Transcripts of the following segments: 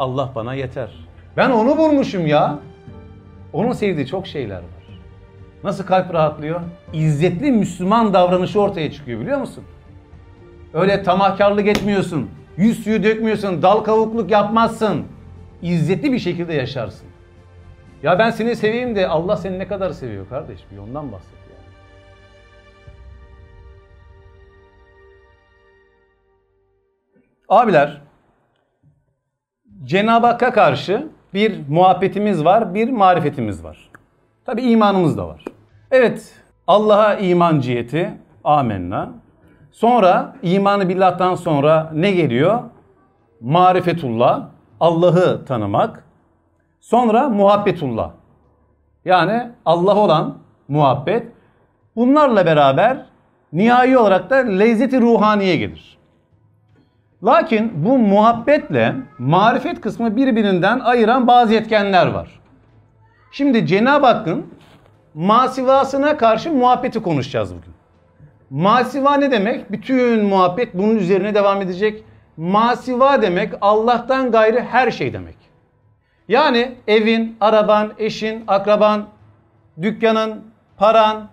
Allah bana yeter. Ben onu bulmuşum ya. Onun sevdiği çok şeyler var. Nasıl kalp rahatlıyor? İzzetli Müslüman davranışı ortaya çıkıyor biliyor musun? Öyle tamahkarlık etmiyorsun. Yüz suyu dökmüyorsun. Dal kavukluk yapmazsın. İzzetli bir şekilde yaşarsın. Ya ben seni seveyim de Allah seni ne kadar seviyor kardeş? Bir ondan bahset. Abiler, Cenab-ı Hakk'a karşı bir muhabbetimiz var, bir marifetimiz var. Tabi imanımız da var. Evet, Allah'a iman ciheti, amenna. Sonra imanı billah'tan sonra ne geliyor? Marifetullah, Allah'ı tanımak. Sonra muhabbetullah. Yani Allah olan muhabbet. Bunlarla beraber nihai olarak da lezzeti ruhaniye gelir. Lakin bu muhabbetle marifet kısmı birbirinden ayıran bazı etkenler var. Şimdi Cenab-ı Hakk'ın masivasına karşı muhabbeti konuşacağız bugün. Masiva ne demek? Bütün muhabbet bunun üzerine devam edecek. Masiva demek Allah'tan gayrı her şey demek. Yani evin, araban, eşin, akraban, dükkanın, paran,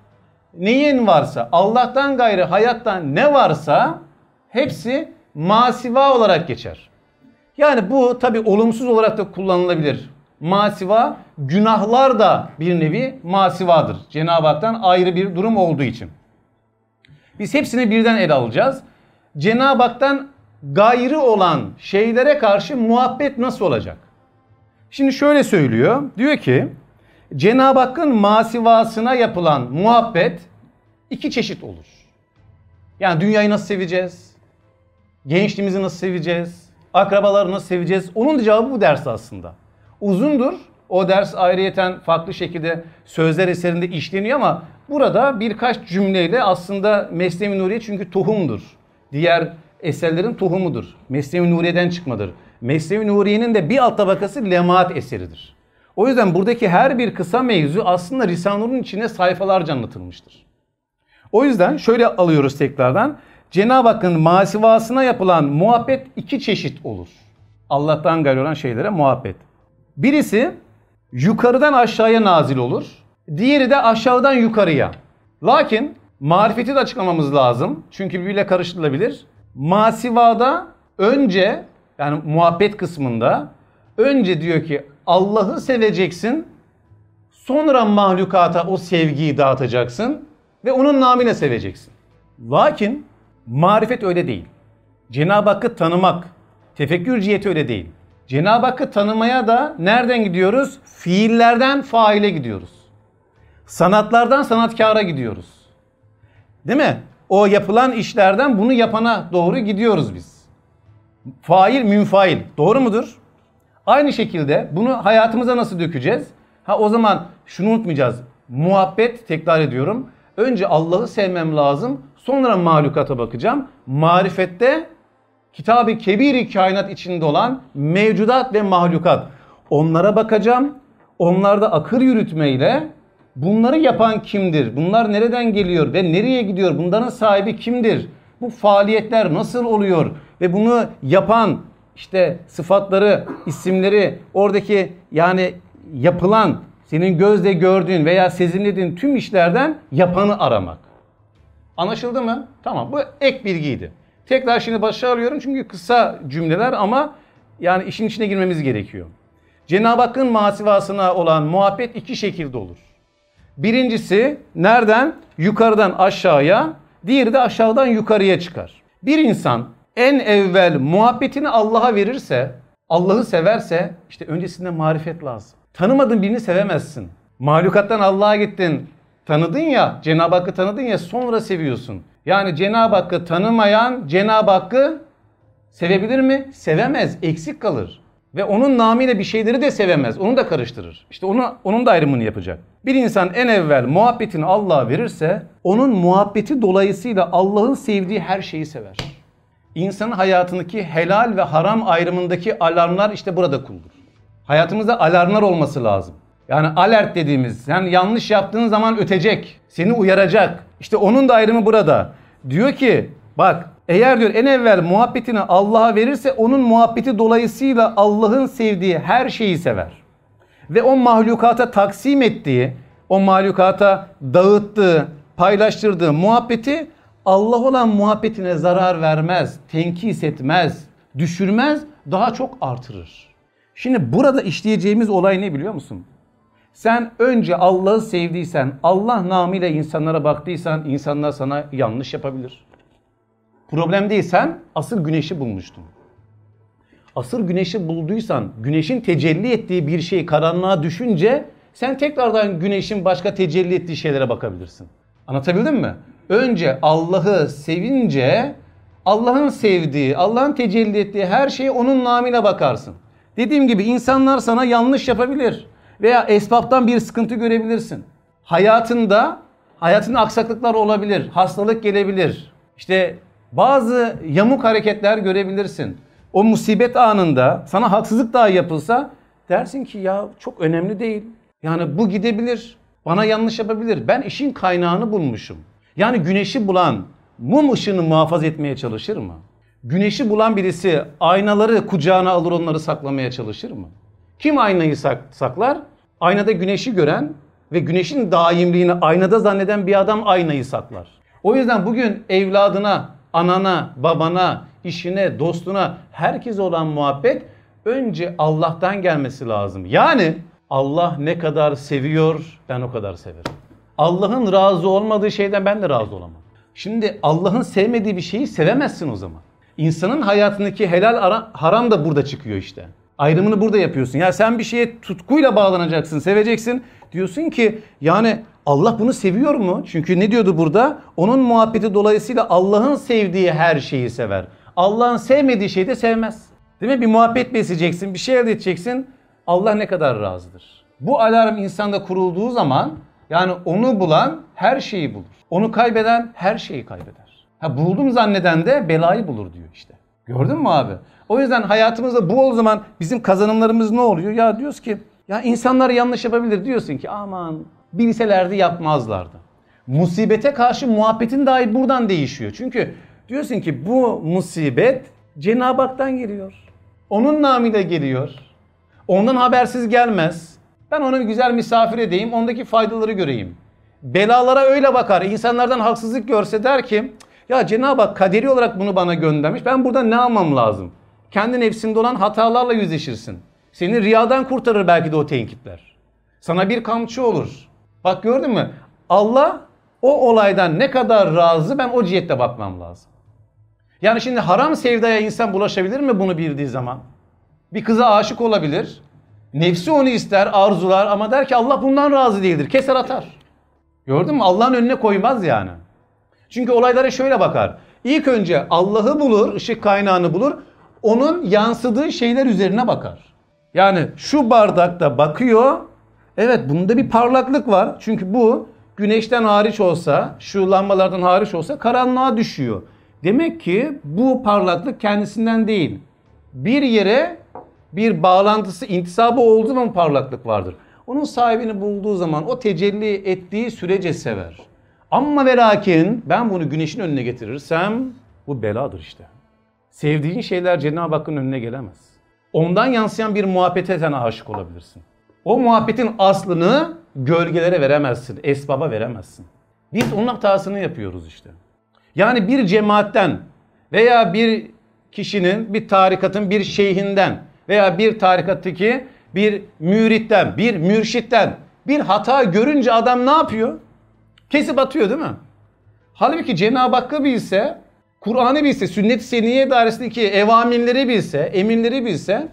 neyin varsa, Allah'tan gayrı hayattan ne varsa hepsi masiva olarak geçer. Yani bu tabi olumsuz olarak da kullanılabilir. Masiva günahlar da bir nevi masivadır. Cenab-ı Hak'tan ayrı bir durum olduğu için. Biz hepsini birden ele alacağız. Cenab-ı Hak'tan gayrı olan şeylere karşı muhabbet nasıl olacak? Şimdi şöyle söylüyor. Diyor ki Cenab-ı Hakk'ın masivasına yapılan muhabbet iki çeşit olur. Yani dünyayı nasıl seveceğiz? Gençliğimizi nasıl seveceğiz? Akrabaları nasıl seveceğiz? Onun cevabı bu ders aslında. Uzundur. O ders ayrıyeten farklı şekilde sözler eserinde işleniyor ama burada birkaç cümleyle aslında Mesnevi Nuriye çünkü tohumdur. Diğer eserlerin tohumudur. Mesnevi Nuriye'den çıkmadır. Mesnevi Nuriye'nin de bir alt tabakası lemaat eseridir. O yüzden buradaki her bir kısa mevzu aslında Risale-i Nur'un içine sayfalarca anlatılmıştır. O yüzden şöyle alıyoruz tekrardan. Cenab-ı Hakk'ın masivasına yapılan muhabbet iki çeşit olur. Allah'tan gayrı olan şeylere muhabbet. Birisi yukarıdan aşağıya nazil olur. Diğeri de aşağıdan yukarıya. Lakin marifeti de açıklamamız lazım. Çünkü birbiriyle karıştırılabilir. Masivada önce yani muhabbet kısmında önce diyor ki Allah'ı seveceksin. Sonra mahlukata o sevgiyi dağıtacaksın ve onun namine seveceksin. Lakin marifet öyle değil. Cenab-ı Hakk'ı tanımak, tefekkür ciheti öyle değil. Cenab-ı Hakk'ı tanımaya da nereden gidiyoruz? Fiillerden faile gidiyoruz. Sanatlardan sanatkara gidiyoruz. Değil mi? O yapılan işlerden bunu yapana doğru gidiyoruz biz. Fail, münfail. Doğru mudur? Aynı şekilde bunu hayatımıza nasıl dökeceğiz? Ha o zaman şunu unutmayacağız. Muhabbet, tekrar ediyorum. Önce Allah'ı sevmem lazım. Sonra mahlukata bakacağım. Marifette kitabı kebiri kainat içinde olan mevcudat ve mahlukat. Onlara bakacağım. Onlarda akır yürütmeyle bunları yapan kimdir? Bunlar nereden geliyor ve nereye gidiyor? Bunların sahibi kimdir? Bu faaliyetler nasıl oluyor? Ve bunu yapan işte sıfatları, isimleri, oradaki yani yapılan, senin gözle gördüğün veya sezinlediğin tüm işlerden yapanı aramak. Anlaşıldı mı? Tamam bu ek bilgiydi. Tekrar şimdi başa alıyorum çünkü kısa cümleler ama yani işin içine girmemiz gerekiyor. Cenab-ı Hakk'ın masivasına olan muhabbet iki şekilde olur. Birincisi nereden? Yukarıdan aşağıya, diğeri de aşağıdan yukarıya çıkar. Bir insan en evvel muhabbetini Allah'a verirse, Allah'ı severse işte öncesinde marifet lazım. Tanımadığın birini sevemezsin. Mahlukattan Allah'a gittin, tanıdın ya, Cenab-ı Hakk'ı tanıdın ya sonra seviyorsun. Yani Cenab-ı Hakk'ı tanımayan Cenab-ı Hakk'ı sevebilir mi? Sevemez, eksik kalır. Ve onun namıyla bir şeyleri de sevemez. Onu da karıştırır. İşte onu, onun da ayrımını yapacak. Bir insan en evvel muhabbetini Allah'a verirse onun muhabbeti dolayısıyla Allah'ın sevdiği her şeyi sever. İnsanın hayatındaki helal ve haram ayrımındaki alarmlar işte burada kurulur. Hayatımızda alarmlar olması lazım. Yani alert dediğimiz sen yanlış yaptığın zaman ötecek, seni uyaracak. İşte onun da ayrımı burada. Diyor ki bak Eğer diyor en evvel muhabbetini Allah'a verirse onun muhabbeti dolayısıyla Allah'ın sevdiği her şeyi sever. Ve o mahlukata taksim ettiği, o mahlukata dağıttığı, paylaştırdığı muhabbeti Allah olan muhabbetine zarar vermez, tenkis etmez, düşürmez, daha çok artırır. Şimdi burada işleyeceğimiz olay ne biliyor musun? Sen önce Allah'ı sevdiysen, Allah namıyla insanlara baktıysan insanlar sana yanlış yapabilir. Problem değil sen asıl güneşi bulmuştun. Asıl güneşi bulduysan, güneşin tecelli ettiği bir şey karanlığa düşünce sen tekrardan güneşin başka tecelli ettiği şeylere bakabilirsin. Anlatabildim mi? Önce Allah'ı sevince Allah'ın sevdiği, Allah'ın tecelli ettiği her şeye onun namıyla bakarsın. Dediğim gibi insanlar sana yanlış yapabilir veya esbaptan bir sıkıntı görebilirsin. Hayatında hayatında aksaklıklar olabilir, hastalık gelebilir. İşte bazı yamuk hareketler görebilirsin. O musibet anında sana haksızlık daha yapılsa dersin ki ya çok önemli değil. Yani bu gidebilir. Bana yanlış yapabilir. Ben işin kaynağını bulmuşum. Yani güneşi bulan mum ışığını muhafaza etmeye çalışır mı? Güneşi bulan birisi aynaları kucağına alır onları saklamaya çalışır mı? Kim aynayı saklar? Aynada güneşi gören ve güneşin daimliğini aynada zanneden bir adam aynayı saklar. O yüzden bugün evladına, anana, babana, işine, dostuna, herkese olan muhabbet önce Allah'tan gelmesi lazım. Yani Allah ne kadar seviyor ben o kadar severim. Allah'ın razı olmadığı şeyden ben de razı olamam. Şimdi Allah'ın sevmediği bir şeyi sevemezsin o zaman. İnsanın hayatındaki helal haram da burada çıkıyor işte. Ayrımını burada yapıyorsun. Ya sen bir şeye tutkuyla bağlanacaksın, seveceksin. Diyorsun ki yani Allah bunu seviyor mu? Çünkü ne diyordu burada? Onun muhabbeti dolayısıyla Allah'ın sevdiği her şeyi sever. Allah'ın sevmediği şeyi de sevmez. Değil mi? Bir muhabbet besleyeceksin, bir şey elde edeceksin. Allah ne kadar razıdır. Bu alarm insanda kurulduğu zaman yani onu bulan her şeyi bulur. Onu kaybeden her şeyi kaybeder. Ha buldum zanneden de belayı bulur diyor işte. Gördün mü abi? O yüzden hayatımızda bu o zaman bizim kazanımlarımız ne oluyor? Ya diyoruz ki ya insanlar yanlış yapabilir diyorsun ki aman bilselerdi yapmazlardı. Musibete karşı muhabbetin dahi buradan değişiyor. Çünkü diyorsun ki bu musibet Cenab-ı Hak'tan geliyor. Onun namıyla geliyor. Ondan habersiz gelmez. Ben onu güzel misafir edeyim, ondaki faydaları göreyim. Belalara öyle bakar. İnsanlardan haksızlık görse der ki ya Cenab-ı Hak kaderi olarak bunu bana göndermiş. Ben burada ne almam lazım? Kendi nefsinde olan hatalarla yüzleşirsin. Seni riyadan kurtarır belki de o tenkitler. Sana bir kamçı olur. Bak gördün mü? Allah o olaydan ne kadar razı ben o cihette bakmam lazım. Yani şimdi haram sevdaya insan bulaşabilir mi bunu bildiği zaman? Bir kıza aşık olabilir. Nefsi onu ister, arzular ama der ki Allah bundan razı değildir. Keser atar. Gördün mü? Allah'ın önüne koymaz yani. Çünkü olaylara şöyle bakar. İlk önce Allah'ı bulur, ışık kaynağını bulur. Onun yansıdığı şeyler üzerine bakar. Yani şu bardakta bakıyor. Evet bunda bir parlaklık var. Çünkü bu güneşten hariç olsa, şu lambalardan hariç olsa karanlığa düşüyor. Demek ki bu parlaklık kendisinden değil. Bir yere bir bağlantısı, intisabı olduğu zaman parlaklık vardır. Onun sahibini bulduğu zaman o tecelli ettiği sürece sever. Ama ve lakin ben bunu güneşin önüne getirirsem bu beladır işte. Sevdiğin şeyler Cenab-ı Hakk'ın önüne gelemez. Ondan yansıyan bir muhabbete sen aşık olabilirsin. O muhabbetin aslını gölgelere veremezsin, esbaba veremezsin. Biz onun hatasını yapıyoruz işte. Yani bir cemaatten veya bir kişinin, bir tarikatın, bir şeyhinden veya bir tarikattaki bir müritten, bir mürşitten bir hata görünce adam ne yapıyor? Kesip atıyor değil mi? Halbuki Cenab-ı Hakk'ı bilse, Kur'an'ı bilse, sünnet-i seniye dairesindeki evaminleri bilse, emirleri bilse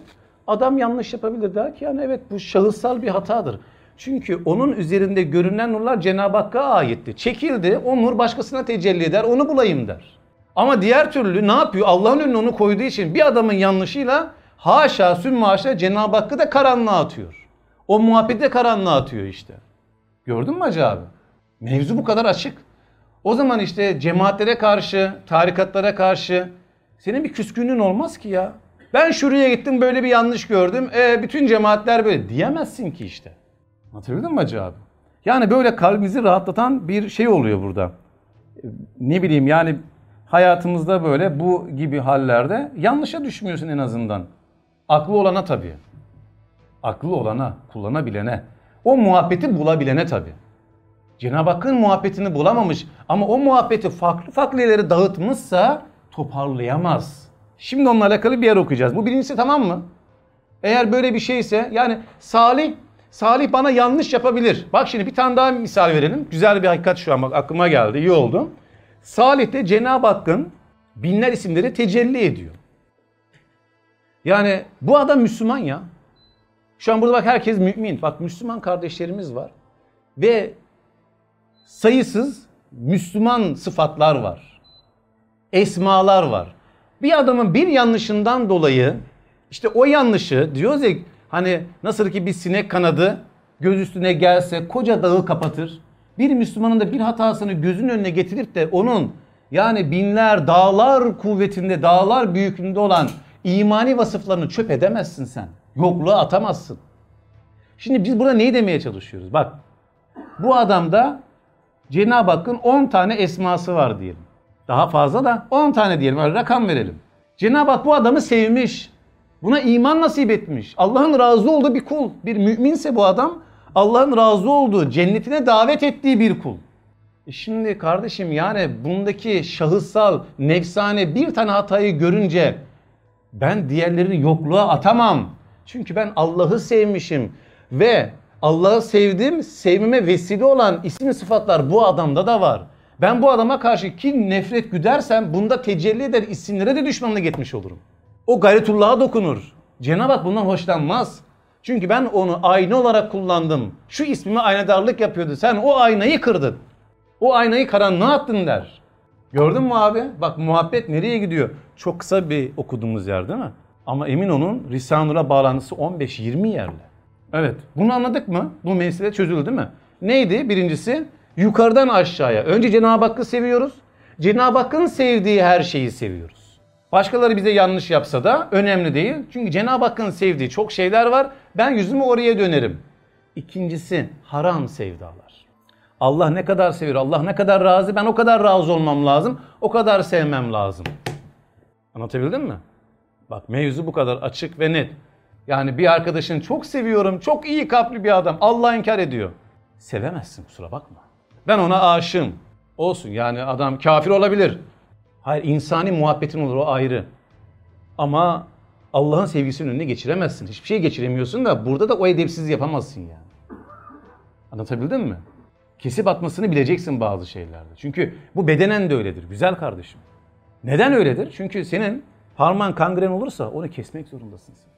adam yanlış yapabilir der ki yani evet bu şahıssal bir hatadır. Çünkü onun üzerinde görünen nurlar Cenab-ı Hakk'a aitti. Çekildi, o nur başkasına tecelli eder, onu bulayım der. Ama diğer türlü ne yapıyor? Allah'ın önüne onu koyduğu için bir adamın yanlışıyla haşa sümme haşa Cenab-ı Hakk'ı da karanlığa atıyor. O muhabbeti de karanlığa atıyor işte. Gördün mü Hacı abi? Mevzu bu kadar açık. O zaman işte cemaatlere karşı, tarikatlara karşı senin bir küskünlüğün olmaz ki ya. Ben şuraya gittim böyle bir yanlış gördüm. E, bütün cemaatler böyle diyemezsin ki işte. Anlatabildim mi Hacı abi? Yani böyle kalbimizi rahatlatan bir şey oluyor burada. Ne bileyim yani hayatımızda böyle bu gibi hallerde yanlışa düşmüyorsun en azından. Aklı olana tabii. Aklı olana, kullanabilene. O muhabbeti bulabilene tabii. Cenab-ı Hakk'ın muhabbetini bulamamış ama o muhabbeti farklı farklı yerlere dağıtmışsa toparlayamaz. Şimdi onunla alakalı bir yer okuyacağız. Bu birincisi tamam mı? Eğer böyle bir şeyse yani Salih Salih bana yanlış yapabilir. Bak şimdi bir tane daha misal verelim. Güzel bir hakikat şu an bak aklıma geldi. İyi oldu. Salih de Cenab-ı Hakk'ın binler isimleri tecelli ediyor. Yani bu adam Müslüman ya. Şu an burada bak herkes mümin. Bak Müslüman kardeşlerimiz var. Ve sayısız Müslüman sıfatlar var. Esmalar var. Bir adamın bir yanlışından dolayı işte o yanlışı diyoruz ya hani nasıl ki bir sinek kanadı göz üstüne gelse koca dağı kapatır. Bir Müslümanın da bir hatasını gözün önüne getirip de onun yani binler dağlar kuvvetinde dağlar büyüklüğünde olan imani vasıflarını çöp edemezsin sen. Yokluğa atamazsın. Şimdi biz burada neyi demeye çalışıyoruz? Bak bu adamda Cenab-ı Hakk'ın 10 tane esması var diyelim. Daha fazla da 10 tane diyelim öyle rakam verelim. Cenab-ı Hak bu adamı sevmiş. Buna iman nasip etmiş. Allah'ın razı olduğu bir kul. Bir müminse bu adam Allah'ın razı olduğu, cennetine davet ettiği bir kul. E şimdi kardeşim yani bundaki şahıssal, nefsane bir tane hatayı görünce ben diğerlerini yokluğa atamam. Çünkü ben Allah'ı sevmişim ve Allah'ı sevdim, sevmeme vesile olan isim sıfatlar bu adamda da var. Ben bu adama karşı kin, nefret güdersem bunda tecelli eder isimlere de düşmanlık etmiş olurum. O gayretullah'a dokunur. Cenab-ı Hak bundan hoşlanmaz. Çünkü ben onu ayna olarak kullandım. Şu ismime aynadarlık yapıyordu. Sen o aynayı kırdın. O aynayı karanlığa attın der. Gördün mü abi? Bak muhabbet nereye gidiyor? Çok kısa bir okuduğumuz yer değil mi? Ama emin olun Risale-i bağlantısı 15-20 yerle. Evet. Bunu anladık mı? Bu mesele çözüldü mi? Neydi? Birincisi yukarıdan aşağıya. Önce Cenab-ı Hakk'ı seviyoruz. Cenab-ı Hakk'ın sevdiği her şeyi seviyoruz. Başkaları bize yanlış yapsa da önemli değil. Çünkü Cenab-ı Hakk'ın sevdiği çok şeyler var. Ben yüzümü oraya dönerim. İkincisi haram sevdalar. Allah ne kadar seviyor, Allah ne kadar razı, ben o kadar razı olmam lazım, o kadar sevmem lazım. Anlatabildim mi? Bak mevzu bu kadar açık ve net. Yani bir arkadaşın çok seviyorum, çok iyi kalpli bir adam. Allah inkar ediyor. Sevemezsin kusura bakma. Ben ona aşığım. Olsun yani adam kafir olabilir. Hayır insani muhabbetin olur o ayrı. Ama Allah'ın sevgisinin önüne geçiremezsin. Hiçbir şey geçiremiyorsun da burada da o edepsiz yapamazsın yani. Anlatabildim mi? Kesip atmasını bileceksin bazı şeylerde. Çünkü bu bedenen de öyledir güzel kardeşim. Neden öyledir? Çünkü senin parmağın kangren olursa onu kesmek zorundasın sen.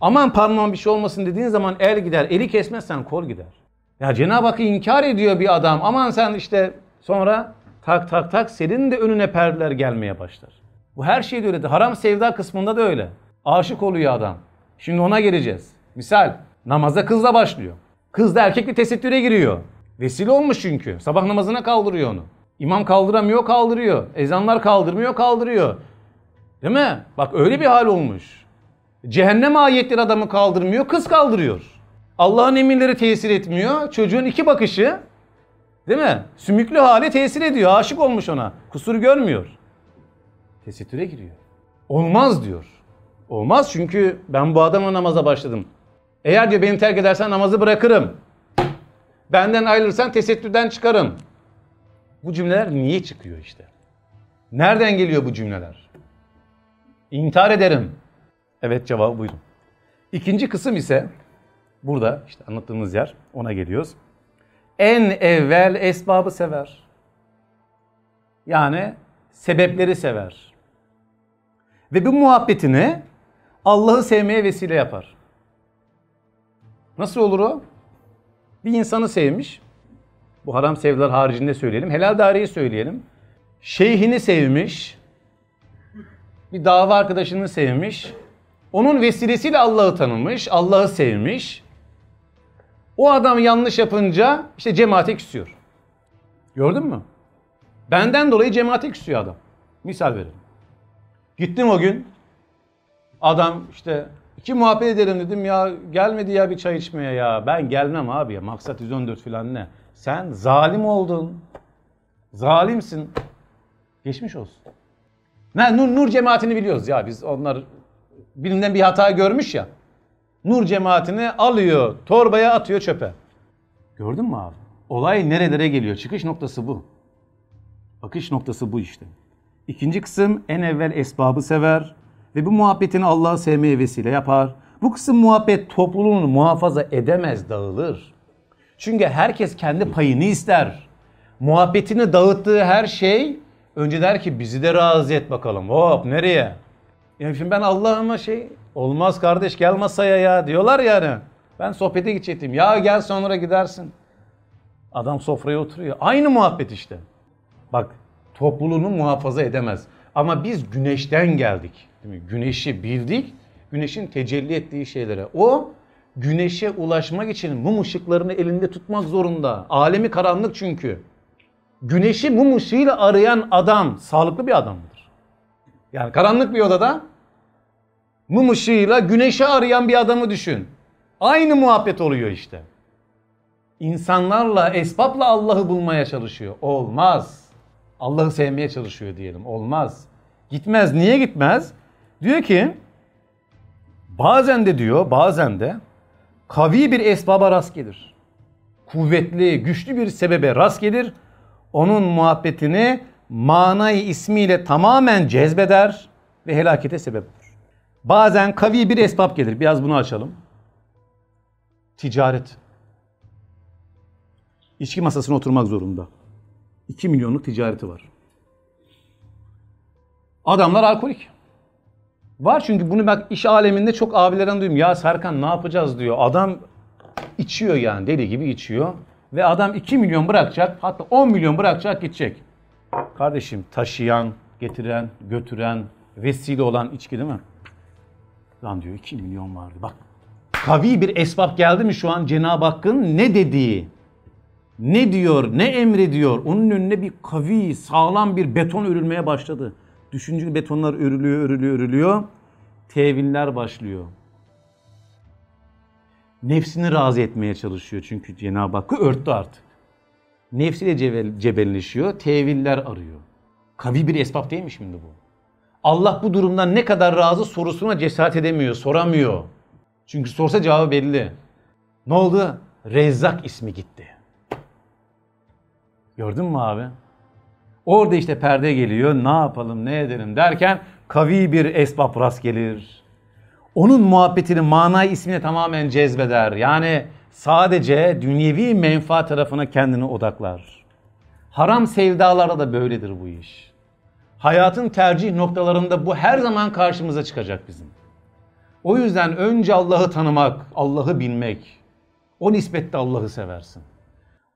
Aman parmağın bir şey olmasın dediğin zaman el gider. Eli kesmezsen kol gider. Ya Cenab-ı Hakk'ı inkar ediyor bir adam. Aman sen işte sonra tak tak tak senin de önüne perdeler gelmeye başlar. Bu her şeyde öyledir. Haram sevda kısmında da öyle. Aşık oluyor adam. Şimdi ona geleceğiz. Misal namaza kızla başlıyor. Kız da erkekle tesettüre giriyor. Vesile olmuş çünkü. Sabah namazına kaldırıyor onu. İmam kaldıramıyor kaldırıyor. Ezanlar kaldırmıyor kaldırıyor. Değil mi? Bak öyle bir hal olmuş. Cehennem ayetleri adamı kaldırmıyor, kız kaldırıyor. Allah'ın emirleri tesir etmiyor. Çocuğun iki bakışı değil mi? Sümüklü hali tesir ediyor. Aşık olmuş ona. Kusur görmüyor. Tesettüre giriyor. Olmaz diyor. Olmaz çünkü ben bu adamla namaza başladım. Eğer diyor beni terk edersen namazı bırakırım. Benden ayrılırsan tesettürden çıkarım. Bu cümleler niye çıkıyor işte? Nereden geliyor bu cümleler? İntihar ederim. Evet cevabı buyurun. İkinci kısım ise burada işte anlattığımız yer ona geliyoruz. En evvel esbabı sever. Yani sebepleri sever. Ve bu muhabbetini Allah'ı sevmeye vesile yapar. Nasıl olur o? Bir insanı sevmiş. Bu haram sevdalar haricinde söyleyelim. Helal daireyi söyleyelim. Şeyhini sevmiş. Bir dava arkadaşını sevmiş. Onun vesilesiyle Allah'ı tanımış, Allah'ı sevmiş. O adam yanlış yapınca işte cemaate küsüyor. Gördün mü? Benden dolayı cemaate küsüyor adam. Misal verelim. Gittim o gün. Adam işte iki muhabbet edelim dedim ya gelmedi ya bir çay içmeye ya. Ben gelmem abi ya maksat 114 falan ne. Sen zalim oldun. Zalimsin. Geçmiş olsun. Ne, Nur, Nur cemaatini biliyoruz ya biz onlar birinden bir hata görmüş ya. Nur cemaatini alıyor, torbaya atıyor çöpe. Gördün mü abi? Olay nerelere geliyor? Çıkış noktası bu. Bakış noktası bu işte. İkinci kısım en evvel esbabı sever ve bu muhabbetini Allah'ı sevmeye vesile yapar. Bu kısım muhabbet topluluğunu muhafaza edemez, dağılır. Çünkü herkes kendi payını ister. Muhabbetini dağıttığı her şey önce der ki bizi de razı et bakalım. Hop nereye? Yani şimdi ben Allah'ıma şey olmaz kardeş gel masaya ya diyorlar yani. Ben sohbete gidecektim. Ya gel sonra gidersin. Adam sofraya oturuyor. Aynı muhabbet işte. Bak topluluğunu muhafaza edemez. Ama biz güneşten geldik. Değil mi? Güneşi bildik. Güneşin tecelli ettiği şeylere. O güneşe ulaşmak için mum ışıklarını elinde tutmak zorunda. Alemi karanlık çünkü. Güneşi mum ışığıyla arayan adam sağlıklı bir adam mıdır? Yani karanlık bir odada mum ışığıyla güneşi arayan bir adamı düşün. Aynı muhabbet oluyor işte. İnsanlarla, esbabla Allah'ı bulmaya çalışıyor. Olmaz. Allah'ı sevmeye çalışıyor diyelim. Olmaz. Gitmez. Niye gitmez? Diyor ki bazen de diyor bazen de kavi bir esbaba rast gelir. Kuvvetli, güçlü bir sebebe rast gelir. Onun muhabbetini manayı ismiyle tamamen cezbeder ve helakete sebep olur. Bazen kavi bir esbab gelir. Biraz bunu açalım. Ticaret. İçki masasına oturmak zorunda. 2 milyonluk ticareti var. Adamlar alkolik. Var çünkü bunu bak iş aleminde çok abilerden duyuyorum. Ya Serkan ne yapacağız diyor. Adam içiyor yani deli gibi içiyor. Ve adam 2 milyon bırakacak hatta 10 milyon bırakacak gidecek. Kardeşim taşıyan, getiren, götüren, vesile olan içki değil mi? Lan diyor 2 milyon vardı. Bak kavi bir esbab geldi mi şu an Cenab-ı Hakk'ın ne dediği, ne diyor, ne emrediyor. Onun önüne bir kavi, sağlam bir beton örülmeye başladı. Düşünceli betonlar örülüyor, örülüyor, örülüyor. Teviller başlıyor. Nefsini razı etmeye çalışıyor çünkü Cenab-ı Hakk'ı örttü artık. Nefsiyle cebel, cebelleşiyor, teviller arıyor. Kavi bir esbab değil mi şimdi bu? Allah bu durumdan ne kadar razı sorusuna cesaret edemiyor, soramıyor. Çünkü sorsa cevabı belli. Ne oldu? Rezzak ismi gitti. Gördün mü abi? Orada işte perde geliyor. Ne yapalım, ne edelim derken kavi bir esbab rast gelir. Onun muhabbetini manay ismine tamamen cezbeder. Yani sadece dünyevi menfaat tarafına kendini odaklar. Haram sevdalara da böyledir bu iş. Hayatın tercih noktalarında bu her zaman karşımıza çıkacak bizim. O yüzden önce Allah'ı tanımak, Allah'ı bilmek. O nispette Allah'ı seversin.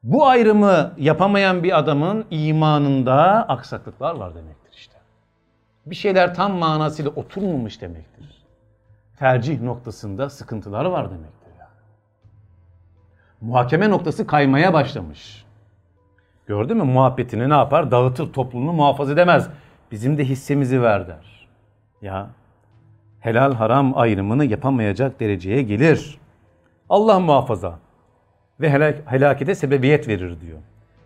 Bu ayrımı yapamayan bir adamın imanında aksaklıklar var demektir işte. Bir şeyler tam manasıyla oturmamış demektir. Tercih noktasında sıkıntılar var demektir. Muhakeme noktası kaymaya başlamış. Gördün mü muhabbetini ne yapar? Dağıtır toplumunu muhafaza edemez. Bizim de hissemizi ver der. Ya helal haram ayrımını yapamayacak dereceye gelir. Allah muhafaza ve helak, helakete sebebiyet verir diyor.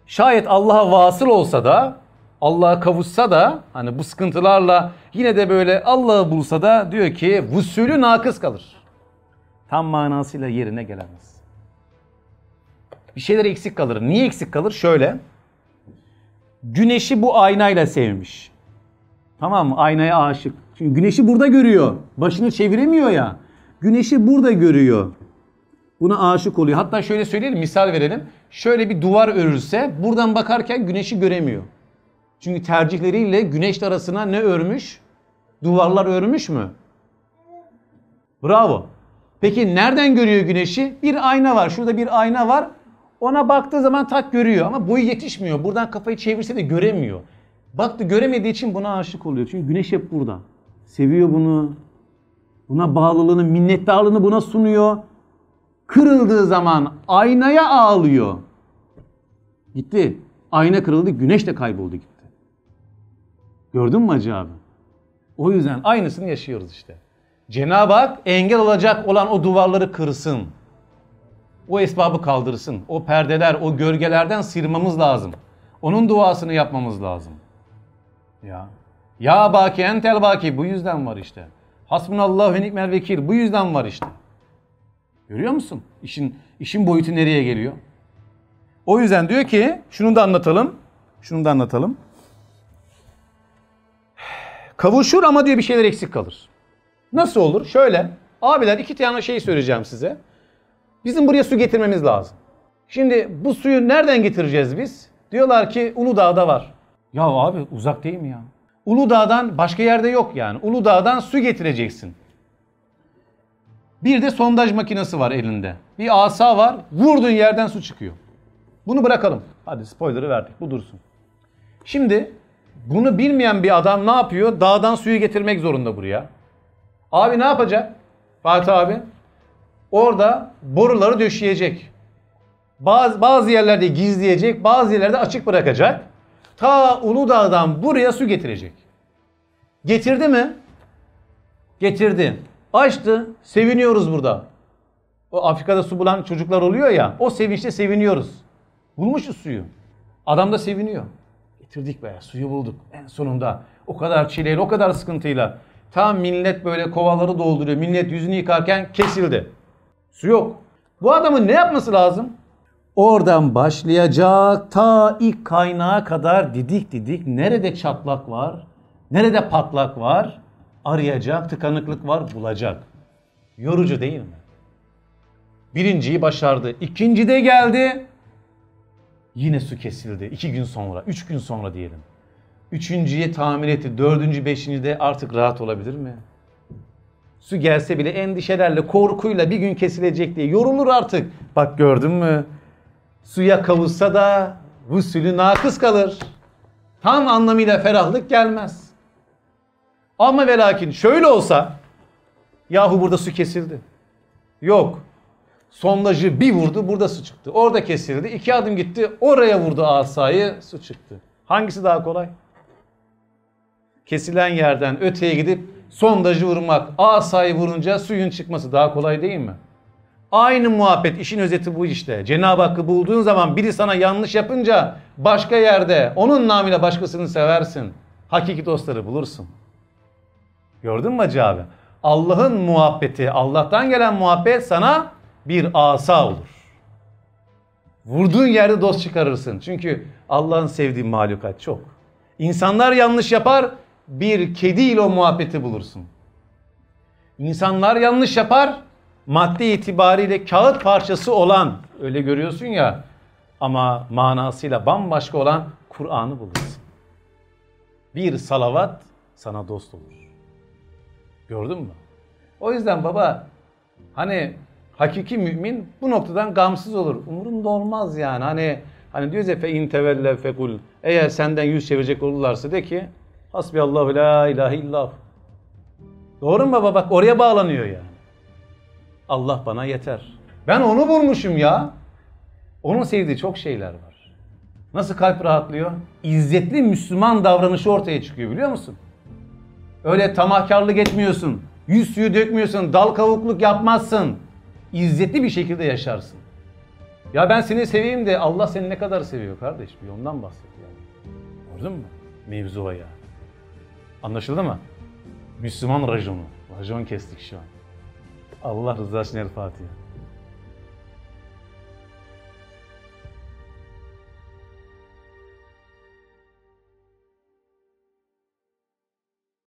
Şayet Allah'a vasıl olsa da Allah'a kavuşsa da hani bu sıkıntılarla yine de böyle Allah'ı bulsa da diyor ki vusülü nakıs kalır. Tam manasıyla yerine gelemez. Bir şeyler eksik kalır. Niye eksik kalır? Şöyle. Güneşi bu aynayla sevmiş. Tamam mı? Aynaya aşık. Çünkü güneşi burada görüyor. Başını çeviremiyor ya. Güneşi burada görüyor. Buna aşık oluyor. Hatta şöyle söyleyelim, misal verelim. Şöyle bir duvar örülse buradan bakarken güneşi göremiyor. Çünkü tercihleriyle güneş arasına ne örmüş? Duvarlar örmüş mü? Bravo. Peki nereden görüyor güneşi? Bir ayna var. Şurada bir ayna var. Ona baktığı zaman tak görüyor ama boyu yetişmiyor. Buradan kafayı çevirse de göremiyor. Baktı göremediği için buna aşık oluyor. Çünkü güneş hep burada. Seviyor bunu. Buna bağlılığını, minnettarlığını buna sunuyor. Kırıldığı zaman aynaya ağlıyor. Gitti. Ayna kırıldı, güneş de kayboldu gitti. Gördün mü Hacı abi? O yüzden aynısını yaşıyoruz işte. Cenab-ı Hak engel olacak olan o duvarları kırsın. O esbabı kaldırsın. O perdeler, o gölgelerden sıyırmamız lazım. Onun duasını yapmamız lazım. Ya. Ya baki entel baki bu yüzden var işte. Hasbunallah ve ni'mel vekil bu yüzden var işte. Görüyor musun? İşin işin boyutu nereye geliyor? O yüzden diyor ki şunu da anlatalım. Şunu da anlatalım. Kavuşur ama diyor bir şeyler eksik kalır. Nasıl olur? Şöyle. Abiler iki tane şey söyleyeceğim size. Bizim buraya su getirmemiz lazım. Şimdi bu suyu nereden getireceğiz biz? Diyorlar ki Uludağ'da var. Ya abi uzak değil mi ya? Uludağ'dan başka yerde yok yani. Uludağ'dan su getireceksin. Bir de sondaj makinesi var elinde. Bir asa var. Vurduğun yerden su çıkıyor. Bunu bırakalım. Hadi spoiler'ı verdik. Bu dursun. Şimdi bunu bilmeyen bir adam ne yapıyor? Dağdan suyu getirmek zorunda buraya. Abi ne yapacak? Fatih abi. Orada boruları döşeyecek. Bazı, bazı yerlerde gizleyecek, bazı yerlerde açık bırakacak. Ta Uludağ'dan buraya su getirecek. Getirdi mi? Getirdi. Açtı. Seviniyoruz burada. O Afrika'da su bulan çocuklar oluyor ya. O sevinçte seviniyoruz. Bulmuşuz suyu. Adam da seviniyor. Getirdik be suyu bulduk en sonunda. O kadar çileyle, o kadar sıkıntıyla. Tam millet böyle kovaları dolduruyor. Millet yüzünü yıkarken kesildi. Su yok. Bu adamın ne yapması lazım? Oradan başlayacak ta ilk kaynağa kadar didik didik nerede çatlak var, nerede patlak var arayacak, tıkanıklık var bulacak. Yorucu değil mi? Birinciyi başardı. İkinci de geldi. Yine su kesildi. iki gün sonra, üç gün sonra diyelim. Üçüncüye tamir etti. Dördüncü, beşinci de artık rahat olabilir mi? Su gelse bile endişelerle, korkuyla bir gün kesilecek diye yorulur artık. Bak gördün mü? Suya kavuşsa da usulü nakıs kalır. Tam anlamıyla ferahlık gelmez. Ama ve lakin şöyle olsa yahu burada su kesildi. Yok. Sondajı bir vurdu burada su çıktı. Orada kesildi. iki adım gitti oraya vurdu asayı su çıktı. Hangisi daha kolay? Kesilen yerden öteye gidip sondajı vurmak, asayı vurunca suyun çıkması daha kolay değil mi? Aynı muhabbet işin özeti bu işte. Cenab-ı Hakk'ı bulduğun zaman biri sana yanlış yapınca başka yerde onun namıyla başkasını seversin. Hakiki dostları bulursun. Gördün mü Hacı abi? Allah'ın muhabbeti, Allah'tan gelen muhabbet sana bir asa olur. Vurduğun yerde dost çıkarırsın. Çünkü Allah'ın sevdiği mahlukat çok. İnsanlar yanlış yapar, bir kediyle o muhabbeti bulursun. İnsanlar yanlış yapar, madde itibariyle kağıt parçası olan, öyle görüyorsun ya, ama manasıyla bambaşka olan Kur'an'ı bulursun. Bir salavat sana dost olur. Gördün mü? O yüzden baba hani hakiki mümin bu noktadan gamsız olur. Umurunda olmaz yani. Hani hani diyoruz ya fe in tevelle fekul. Eğer senden yüz çevirecek olurlarsa de ki hasbiyallahu la ilahe illallah. Doğru mu baba? Bak oraya bağlanıyor yani. Allah bana yeter. Ben onu bulmuşum ya. Onun sevdiği çok şeyler var. Nasıl kalp rahatlıyor? İzzetli Müslüman davranışı ortaya çıkıyor biliyor musun? Öyle tamahkarlık etmiyorsun. Yüz suyu dökmüyorsun. Dal kavukluk yapmazsın. İzzetli bir şekilde yaşarsın. Ya ben seni seveyim de Allah seni ne kadar seviyor kardeş? Bir ondan bahset yani. Gördün mü? Mevzu o ya. Anlaşıldı mı? Müslüman raconu. Racon kestik şu an. Allah rızası için El Fatiha.